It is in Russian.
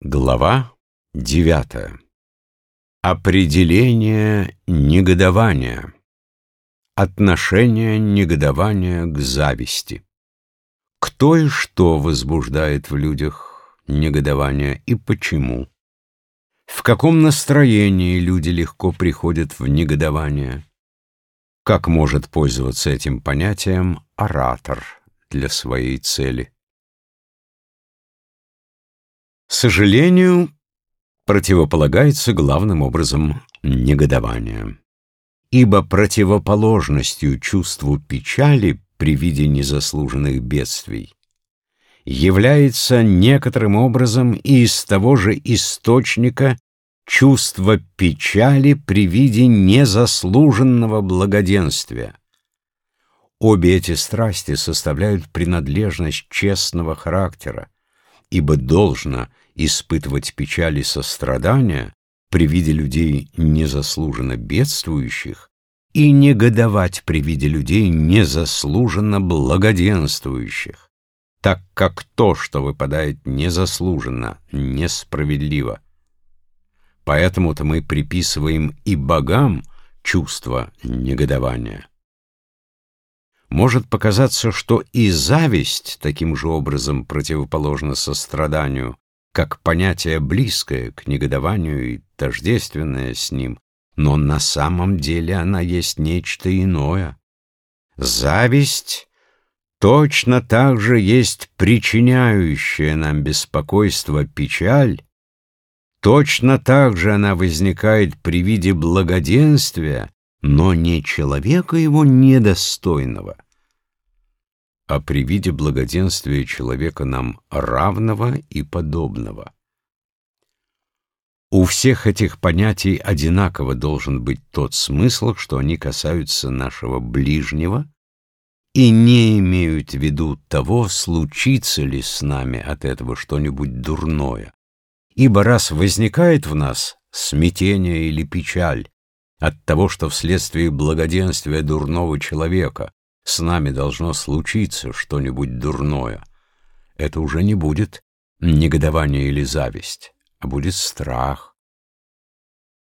Глава девятая. Определение негодования. Отношение негодования к зависти. Кто и что возбуждает в людях негодование и почему? В каком настроении люди легко приходят в негодование? Как может пользоваться этим понятием оратор для своей цели? Сожалению противополагается главным образом негодование. Ибо противоположностью чувству печали при виде незаслуженных бедствий является некоторым образом и из того же источника чувство печали при виде незаслуженного благоденствия. Обе эти страсти составляют принадлежность честного характера, ибо должно испытывать печаль и сострадания при виде людей незаслуженно бедствующих и негодовать при виде людей незаслуженно благоденствующих, так как то, что выпадает незаслуженно, несправедливо. Поэтому-то мы приписываем и богам чувство негодования. Может показаться, что и зависть таким же образом противоположна состраданию, как понятие близкое к негодованию и тождественное с ним, но на самом деле она есть нечто иное. Зависть точно так же есть причиняющая нам беспокойство печаль, точно так же она возникает при виде благоденствия, но не человека его недостойного, а при виде благоденствия человека нам равного и подобного. У всех этих понятий одинаково должен быть тот смысл, что они касаются нашего ближнего и не имеют в виду того, случится ли с нами от этого что-нибудь дурное. Ибо раз возникает в нас смятение или печаль, от того, что вследствие благоденствия дурного человека с нами должно случиться что-нибудь дурное, это уже не будет негодование или зависть, а будет страх,